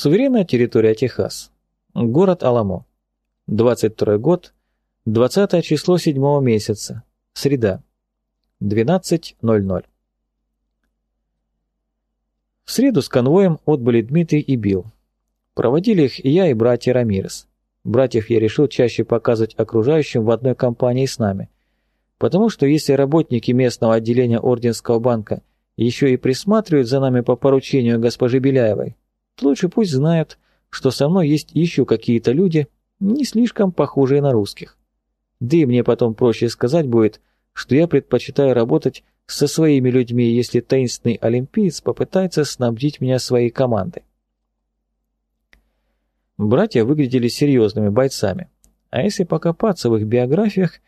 Суверенная территория Техас. Город Аламо. 22 год, 20 число 7 месяца. Среда. 12.00. В среду с конвоем отбыли Дмитрий и Билл. Проводили их я, и братья Рамирес. Братьев я решил чаще показывать окружающим в одной компании с нами. Потому что если работники местного отделения Орденского банка еще и присматривают за нами по поручению госпожи Беляевой, лучше пусть знают, что со мной есть еще какие-то люди, не слишком похожие на русских. Да и мне потом проще сказать будет, что я предпочитаю работать со своими людьми, если таинственный олимпиец попытается снабдить меня своей командой. Братья выглядели серьезными бойцами, а если покопаться в их биографиях,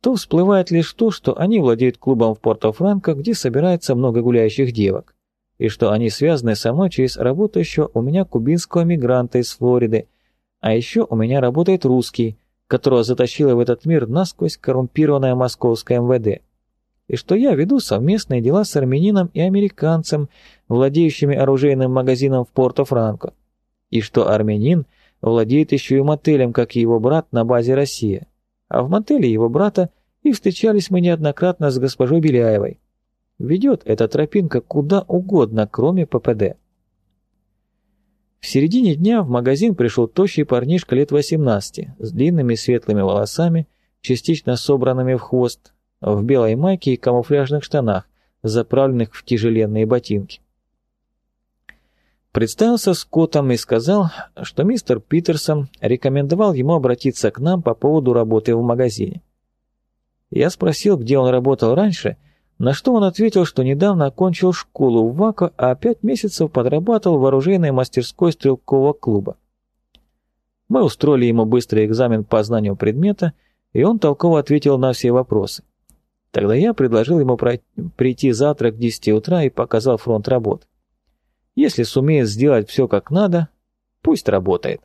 то всплывает лишь то, что они владеют клубом в Порто-Франко, где собирается много гуляющих девок, и что они связаны со мной через работающего у меня кубинского мигранта из Флориды, а еще у меня работает русский, которого затащила в этот мир насквозь коррумпированная московская МВД. И что я веду совместные дела с армянином и американцем, владеющими оружейным магазином в Порто-Франко. И что армянин владеет еще и мотелем, как и его брат на базе «Россия». А в мотеле его брата и встречались мы неоднократно с госпожой Беляевой. Ведет эта тропинка куда угодно, кроме ППД. В середине дня в магазин пришел тощий парнишка лет 18 с длинными светлыми волосами, частично собранными в хвост, в белой майке и камуфляжных штанах, заправленных в тяжеленные ботинки. Представился Скоттом и сказал, что мистер Питерсон рекомендовал ему обратиться к нам по поводу работы в магазине. Я спросил, где он работал раньше, на что он ответил, что недавно окончил школу в ВАКО, а пять месяцев подрабатывал в оружейной мастерской стрелкового клуба. Мы устроили ему быстрый экзамен по знанию предмета, и он толково ответил на все вопросы. Тогда я предложил ему прийти завтра к 10 утра и показал фронт работ. Если сумеет сделать все как надо, пусть работает.